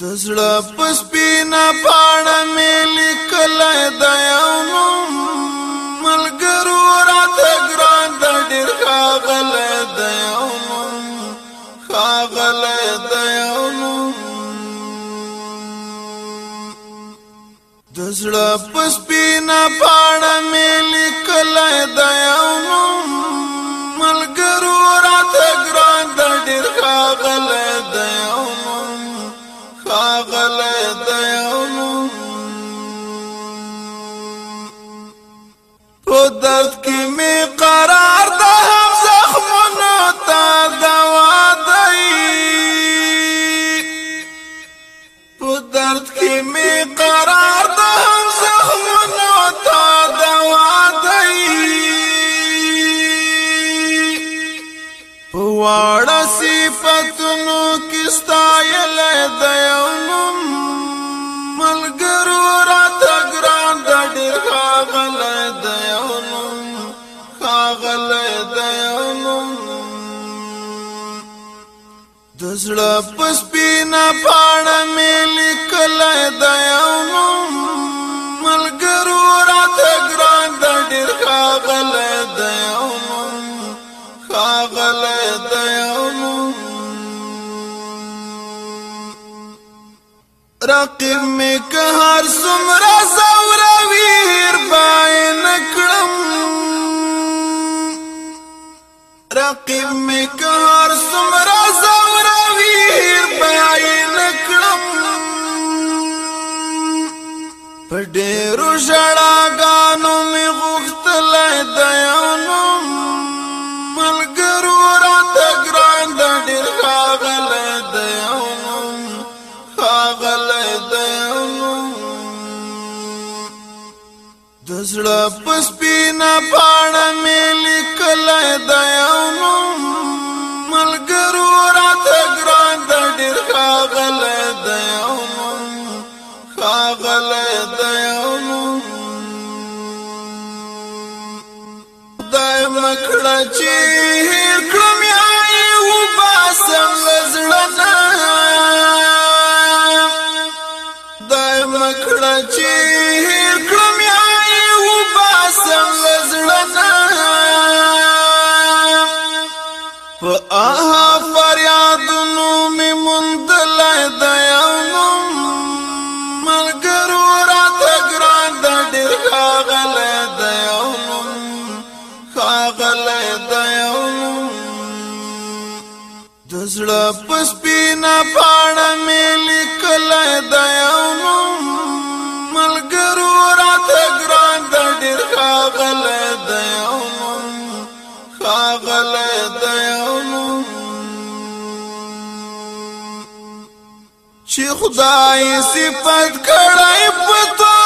د زړه پس پینا پاړه مې لیکل د یو نوم ملګرو راته ګران د ډیر خاغل د یو نوم خاغل د یو نوم د زړه پس پینا پاړه دیانم پدت کی می قرار دزړه پس پینا پاړه مې لیکل د یو ملګرو راته ګران د ډیر خاغل د یو خاغل د یو رقم مې که هر څومره ډیرو شړاګانو می غختلې د یو نوم ملګرو را تګران د ډیر خاغلې د یو نوم خاغلې د یو نوم د زړه پس پینا پاڼه می لیکلې د یو نوم راغله دیانو دایم کړه چې هر کړه زړه پس پینا پاړه مې لیکل د یو ملګرو راته ګران د ډیر خاغل د یو خاغل د یو چې خدای صفات کړای پتا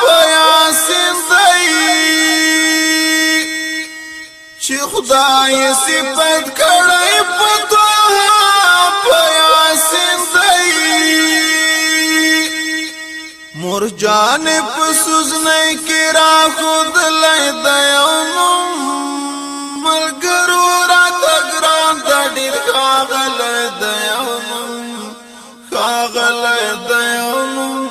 پیا سندای چې خدای صفات کړای جان پسوز نه کی را خود لای دیاونم ملګرو را تګران د ډیر کاغل دیاونم کاغل دیاونم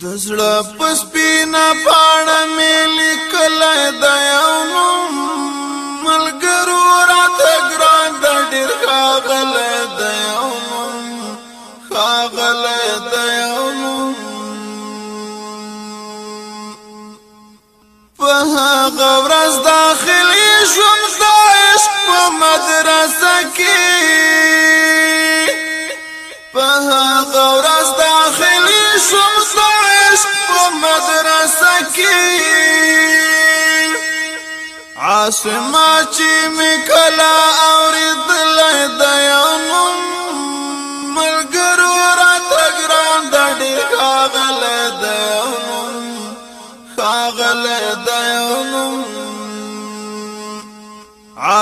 دزړه پس پینا پاړ مې لیکل دیاونم ملګرو را تګران د ډیر کاغل دیاونم کاغل دیاونم غورز داخلي شوم داش په مدرسه کې په غورز داخلي شوم داش په مدرسه کې عاصمه چې مکلا اورید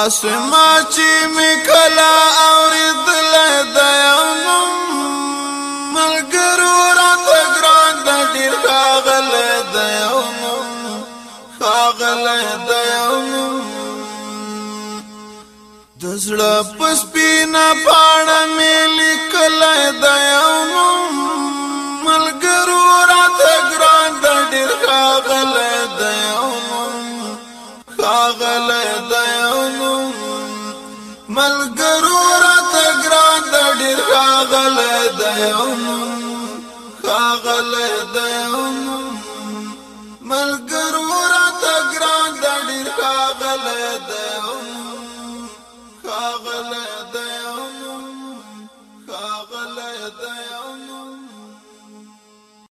اسما چې میکلا اوریدل د یوم ملګرو را تګران د ډیر کاغل د یوم کاغل د یوم دزړه پس پینا پاړه مې لیکل د یوم دیم خاغله دیم ملګرو را تګران د ډیر خاغله دیم خاغله